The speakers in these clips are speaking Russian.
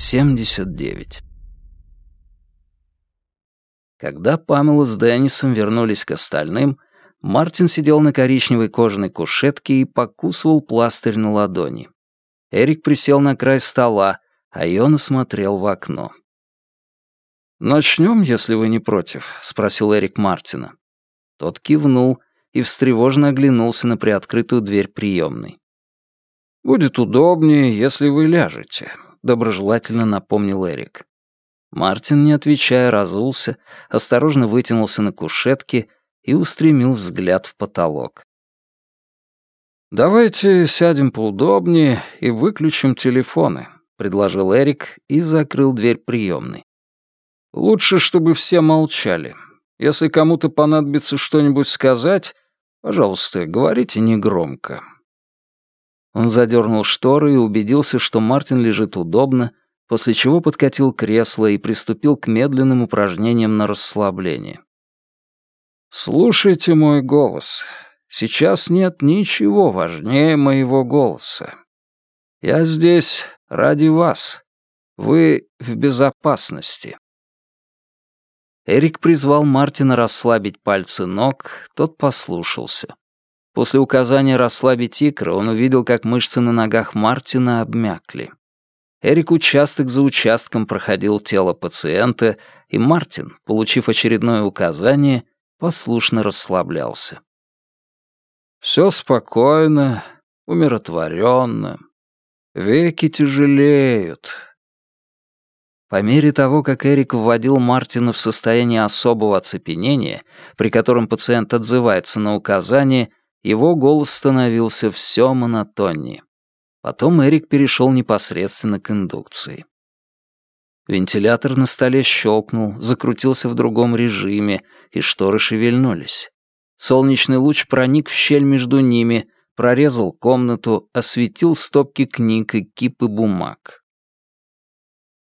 79. Когда Памела с Деннисом вернулись к остальным, Мартин сидел на коричневой кожаной кушетке и покусывал пластырь на ладони. Эрик присел на край стола, а Йона смотрел в окно. «Начнем, если вы не против?» — спросил Эрик Мартина. Тот кивнул и встревоженно оглянулся на приоткрытую дверь приемной. «Будет удобнее, если вы ляжете», — доброжелательно напомнил Эрик. Мартин, не отвечая, разулся, осторожно вытянулся на кушетке и устремил взгляд в потолок. «Давайте сядем поудобнее и выключим телефоны», — предложил Эрик и закрыл дверь приемной. «Лучше, чтобы все молчали. Если кому-то понадобится что-нибудь сказать, пожалуйста, говорите негромко». Он задернул шторы и убедился, что Мартин лежит удобно, после чего подкатил кресло и приступил к медленным упражнениям на расслабление. «Слушайте мой голос. Сейчас нет ничего важнее моего голоса. Я здесь ради вас. Вы в безопасности». Эрик призвал Мартина расслабить пальцы ног, тот послушался. После указания расслабить икры он увидел, как мышцы на ногах Мартина обмякли. Эрик участок за участком проходил тело пациента, и Мартин, получив очередное указание, послушно расслаблялся. Все спокойно, умиротворенно. Веки тяжелеют. По мере того, как Эрик вводил Мартина в состояние особого оцепенения, при котором пациент отзывается на указание, его голос становился все монотоннее. Потом Эрик перешел непосредственно к индукции. Вентилятор на столе щелкнул, закрутился в другом режиме, и шторы шевельнулись. Солнечный луч проник в щель между ними, прорезал комнату, осветил стопки книг и кипы бумаг.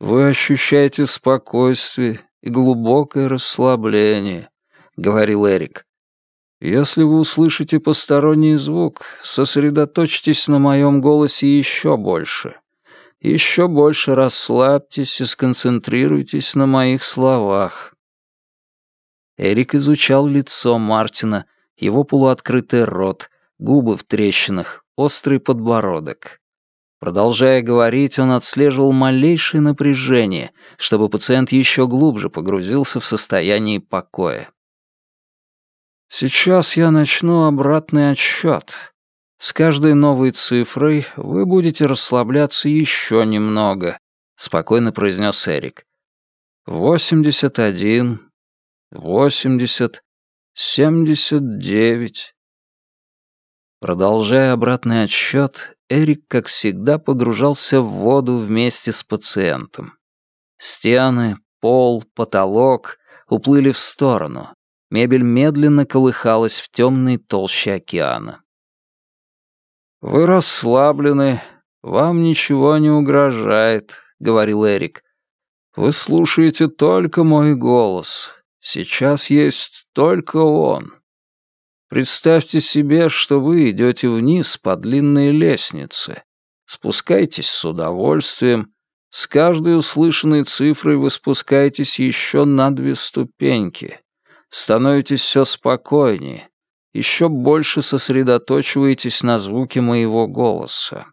«Вы ощущаете спокойствие и глубокое расслабление», — говорил Эрик. Если вы услышите посторонний звук, сосредоточьтесь на моем голосе еще больше. Еще больше расслабьтесь и сконцентрируйтесь на моих словах. Эрик изучал лицо Мартина, его полуоткрытый рот, губы в трещинах, острый подбородок. Продолжая говорить, он отслеживал малейшее напряжение, чтобы пациент еще глубже погрузился в состояние покоя. Сейчас я начну обратный отсчет. С каждой новой цифрой вы будете расслабляться еще немного, спокойно произнес Эрик. Восемьдесят один, восемьдесят, семьдесят девять. Продолжая обратный отсчет, Эрик, как всегда, погружался в воду вместе с пациентом. Стены, пол, потолок уплыли в сторону. Мебель медленно колыхалась в темной толще океана. «Вы расслаблены, вам ничего не угрожает», — говорил Эрик. «Вы слушаете только мой голос. Сейчас есть только он. Представьте себе, что вы идете вниз по длинной лестнице. Спускайтесь с удовольствием. С каждой услышанной цифрой вы спускаетесь еще на две ступеньки становитесь все спокойнее, еще больше сосредоточиваетесь на звуке моего голоса.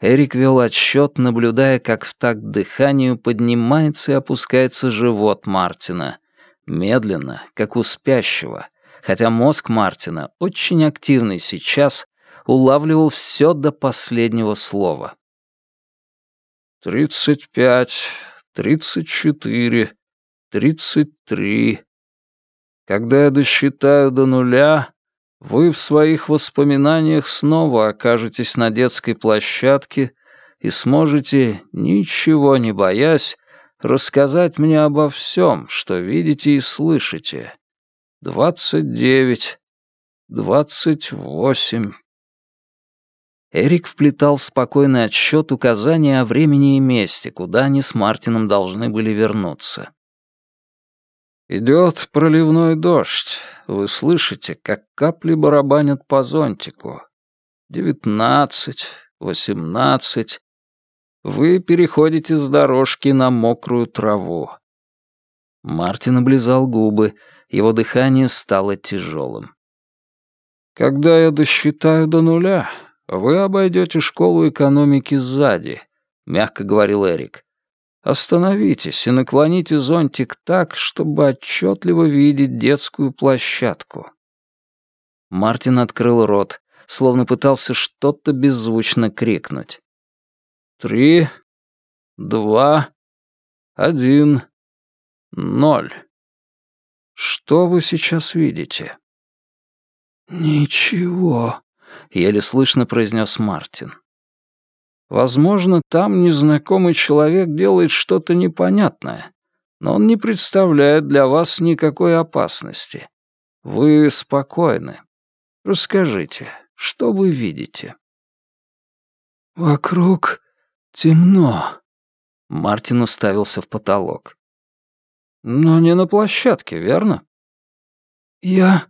Эрик вел отсчет, наблюдая, как в такт дыханию поднимается и опускается живот Мартина, медленно, как у спящего, хотя мозг Мартина, очень активный сейчас, улавливал все до последнего слова. «Тридцать пять, тридцать четыре, тридцать три. Когда я досчитаю до нуля, вы в своих воспоминаниях снова окажетесь на детской площадке и сможете, ничего не боясь, рассказать мне обо всем, что видите и слышите. Двадцать девять, двадцать восемь. Эрик вплетал в спокойный отсчет указания о времени и месте, куда они с Мартином должны были вернуться. Идет проливной дождь. Вы слышите, как капли барабанят по зонтику. Девятнадцать, восемнадцать. Вы переходите с дорожки на мокрую траву. Мартин облизал губы, его дыхание стало тяжелым. «Когда я досчитаю до нуля, вы обойдете школу экономики сзади», — мягко говорил Эрик. «Остановитесь и наклоните зонтик так, чтобы отчетливо видеть детскую площадку». Мартин открыл рот, словно пытался что-то беззвучно крикнуть. «Три, два, один, ноль. Что вы сейчас видите?» «Ничего», — еле слышно произнес Мартин. «Возможно, там незнакомый человек делает что-то непонятное, но он не представляет для вас никакой опасности. Вы спокойны. Расскажите, что вы видите?» «Вокруг темно», — Мартин уставился в потолок. «Но не на площадке, верно?» «Я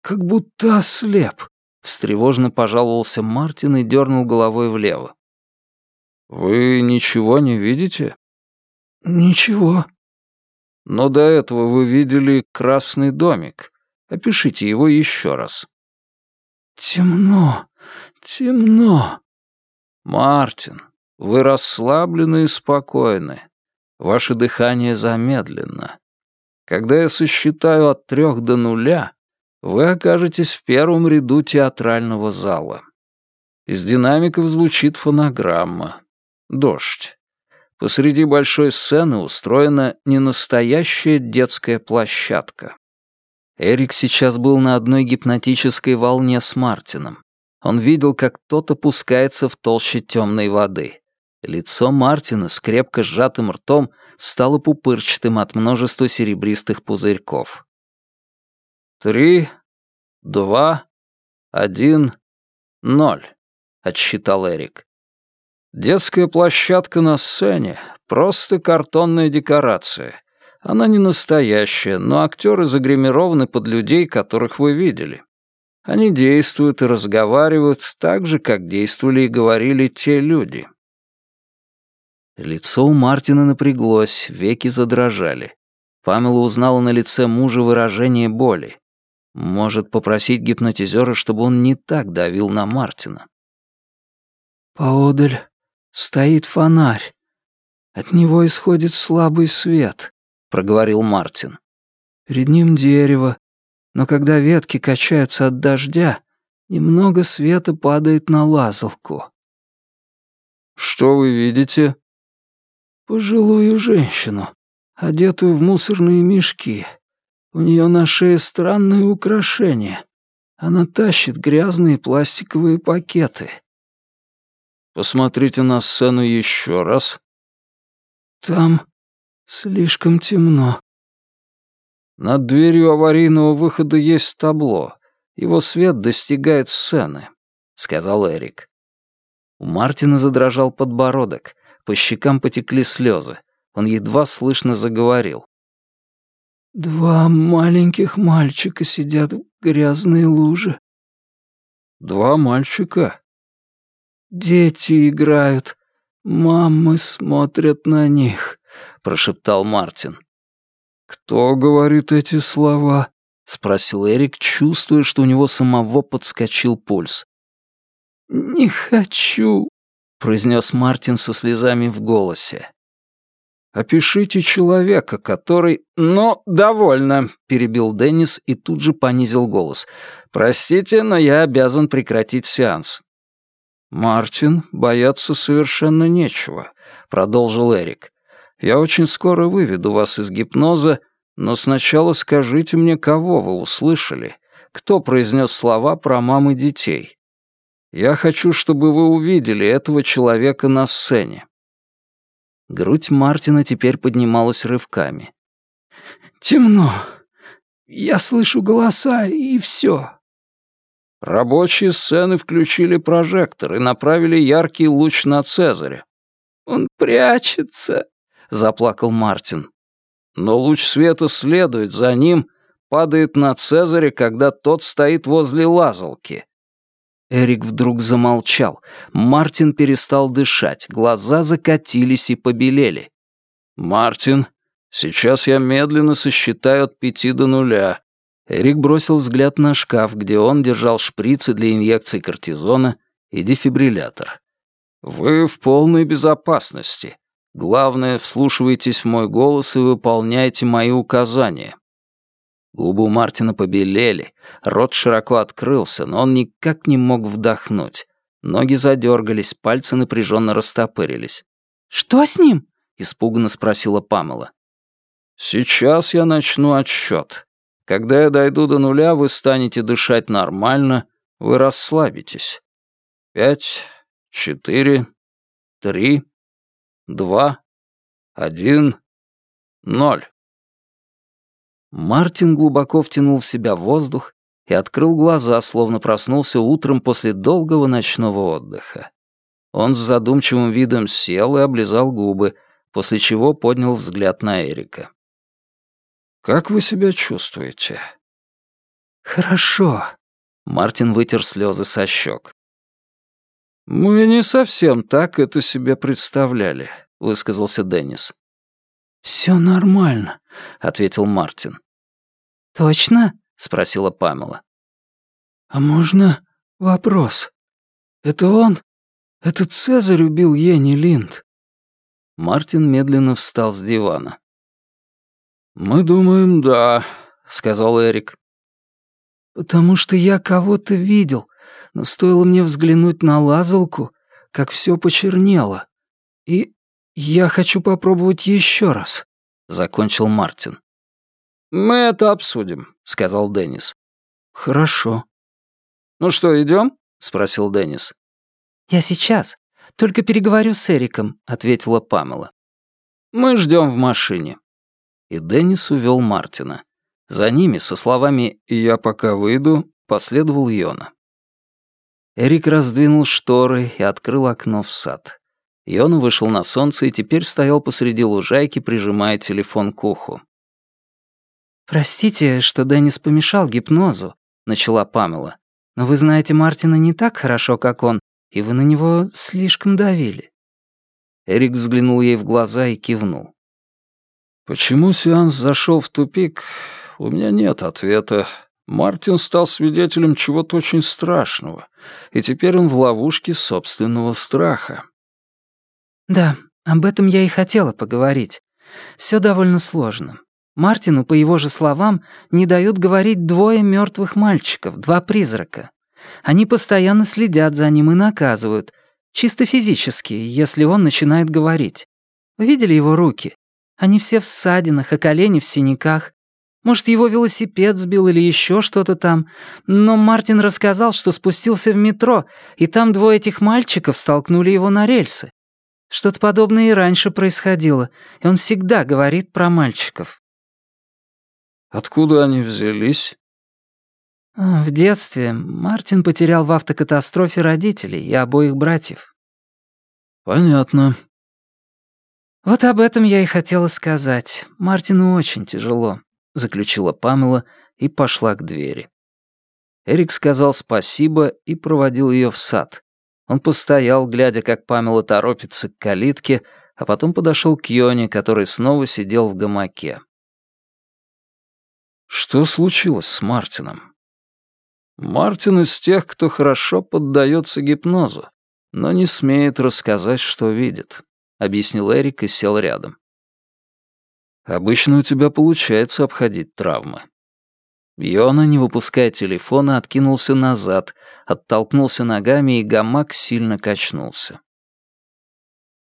как будто ослеп», — встревожно пожаловался Мартин и дернул головой влево. «Вы ничего не видите?» «Ничего». «Но до этого вы видели красный домик. Опишите его еще раз». «Темно, темно». «Мартин, вы расслаблены и спокойны. Ваше дыхание замедлено. Когда я сосчитаю от трех до нуля, вы окажетесь в первом ряду театрального зала. Из динамиков звучит фонограмма. Дождь. Посреди большой сцены устроена ненастоящая детская площадка. Эрик сейчас был на одной гипнотической волне с Мартином. Он видел, как тот опускается в толще темной воды. Лицо Мартина с крепко сжатым ртом стало пупырчатым от множества серебристых пузырьков. «Три, два, один, ноль», — отсчитал Эрик. «Детская площадка на сцене — просто картонная декорация. Она не настоящая, но актеры загримированы под людей, которых вы видели. Они действуют и разговаривают так же, как действовали и говорили те люди». Лицо у Мартина напряглось, веки задрожали. Памела узнала на лице мужа выражение боли. Может попросить гипнотизера, чтобы он не так давил на Мартина. «Поодаль стоит фонарь. От него исходит слабый свет», — проговорил Мартин. «Перед ним дерево, но когда ветки качаются от дождя, немного света падает на лазалку». «Что вы видите?» пожилую женщину, одетую в мусорные мешки. У нее на шее странное украшение. Она тащит грязные пластиковые пакеты. Посмотрите на сцену еще раз. Там слишком темно. Над дверью аварийного выхода есть табло. Его свет достигает сцены, — сказал Эрик. У Мартина задрожал подбородок. По щекам потекли слезы. Он едва слышно заговорил. «Два маленьких мальчика сидят в грязной луже». «Два мальчика?» «Дети играют. Мамы смотрят на них», — прошептал Мартин. «Кто говорит эти слова?» — спросил Эрик, чувствуя, что у него самого подскочил пульс. «Не хочу», произнес Мартин со слезами в голосе. «Опишите человека, который...» «Ну, довольно», — перебил Деннис и тут же понизил голос. «Простите, но я обязан прекратить сеанс». «Мартин, бояться совершенно нечего», — продолжил Эрик. «Я очень скоро выведу вас из гипноза, но сначала скажите мне, кого вы услышали, кто произнес слова про мамы детей. Я хочу, чтобы вы увидели этого человека на сцене». Грудь Мартина теперь поднималась рывками. «Темно. Я слышу голоса, и все». Рабочие сцены включили прожектор и направили яркий луч на Цезаря. «Он прячется», — заплакал Мартин. Но луч света следует за ним, падает на Цезаря, когда тот стоит возле лазалки. Эрик вдруг замолчал. Мартин перестал дышать, глаза закатились и побелели. «Мартин, сейчас я медленно сосчитаю от пяти до нуля». Эрик бросил взгляд на шкаф, где он держал шприцы для инъекции кортизона и дефибриллятор. «Вы в полной безопасности. Главное, вслушивайтесь в мой голос и выполняйте мои указания». Губы у Мартина побелели, рот широко открылся, но он никак не мог вдохнуть. Ноги задергались, пальцы напряженно растопырились. «Что с ним?» — испуганно спросила Памела. «Сейчас я начну отсчет. Когда я дойду до нуля, вы станете дышать нормально, вы расслабитесь. Пять, четыре, три, два, один, ноль. Мартин глубоко втянул в себя воздух и открыл глаза, словно проснулся утром после долгого ночного отдыха. Он с задумчивым видом сел и облизал губы, после чего поднял взгляд на Эрика. «Как вы себя чувствуете?» «Хорошо», — Мартин вытер слезы со щек. «Мы не совсем так это себе представляли», — высказался Деннис. «Все нормально», — ответил Мартин. «Точно?» — спросила Памела. «А можно вопрос? Это он? Это Цезарь убил Ени Линд?» Мартин медленно встал с дивана. «Мы думаем, да», — сказал Эрик. «Потому что я кого-то видел, но стоило мне взглянуть на лазалку, как все почернело. И я хочу попробовать еще раз», — закончил Мартин. «Мы это обсудим», — сказал Деннис. «Хорошо». «Ну что, идем? спросил Деннис. «Я сейчас. Только переговорю с Эриком», — ответила Памела. «Мы ждем в машине». И Деннис увел Мартина. За ними, со словами «я пока выйду», последовал Йона. Эрик раздвинул шторы и открыл окно в сад. Йона вышел на солнце и теперь стоял посреди лужайки, прижимая телефон к уху. «Простите, что Деннис помешал гипнозу», — начала Памела. «Но вы знаете Мартина не так хорошо, как он, и вы на него слишком давили». Эрик взглянул ей в глаза и кивнул. «Почему сеанс зашел в тупик? У меня нет ответа. Мартин стал свидетелем чего-то очень страшного, и теперь он в ловушке собственного страха». «Да, об этом я и хотела поговорить. Все довольно сложно. Мартину, по его же словам, не дают говорить двое мертвых мальчиков, два призрака. Они постоянно следят за ним и наказывают, чисто физически, если он начинает говорить. видели его руки? Они все в ссадинах, а колени в синяках. Может, его велосипед сбил или еще что-то там. Но Мартин рассказал, что спустился в метро, и там двое этих мальчиков столкнули его на рельсы. Что-то подобное и раньше происходило, и он всегда говорит про мальчиков. Откуда они взялись? А, в детстве Мартин потерял в автокатастрофе родителей и обоих братьев. Понятно. Вот об этом я и хотела сказать. Мартину очень тяжело, заключила Памела и пошла к двери. Эрик сказал спасибо и проводил ее в сад. Он постоял, глядя, как Памела торопится к калитке, а потом подошел к Йоне, который снова сидел в гамаке. Что случилось с Мартином? Мартин из тех, кто хорошо поддается гипнозу, но не смеет рассказать, что видит, объяснил Эрик и сел рядом. Обычно у тебя получается обходить травмы. Йона, не выпуская телефона, откинулся назад, оттолкнулся ногами, и гамак сильно качнулся.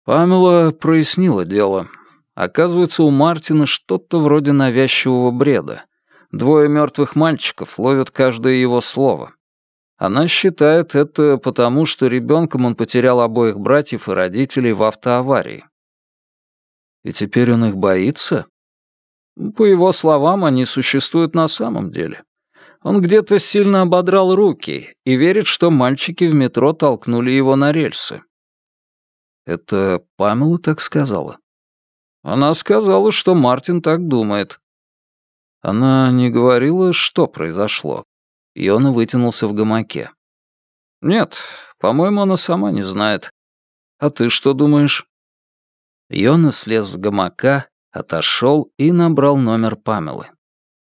Памела прояснила дело. Оказывается, у Мартина что-то вроде навязчивого бреда. Двое мертвых мальчиков ловят каждое его слово. Она считает это потому, что ребенком он потерял обоих братьев и родителей в автоаварии. И теперь он их боится? По его словам, они существуют на самом деле. Он где-то сильно ободрал руки и верит, что мальчики в метро толкнули его на рельсы. Это Памела так сказала? Она сказала, что Мартин так думает. Она не говорила, что произошло. Йона вытянулся в гамаке. Нет, по-моему, она сама не знает. А ты что думаешь? Йона слез с гамака, отошел и набрал номер Памелы.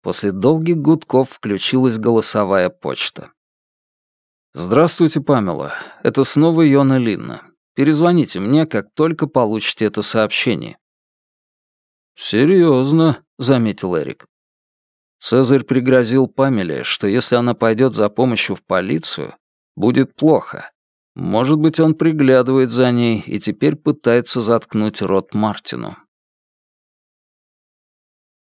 После долгих гудков включилась голосовая почта. «Здравствуйте, Памела. Это снова Йона Линна. Перезвоните мне, как только получите это сообщение». «Серьезно», — заметил Эрик. Цезарь пригрозил Памеле, что если она пойдет за помощью в полицию, будет плохо. Может быть, он приглядывает за ней и теперь пытается заткнуть рот Мартину.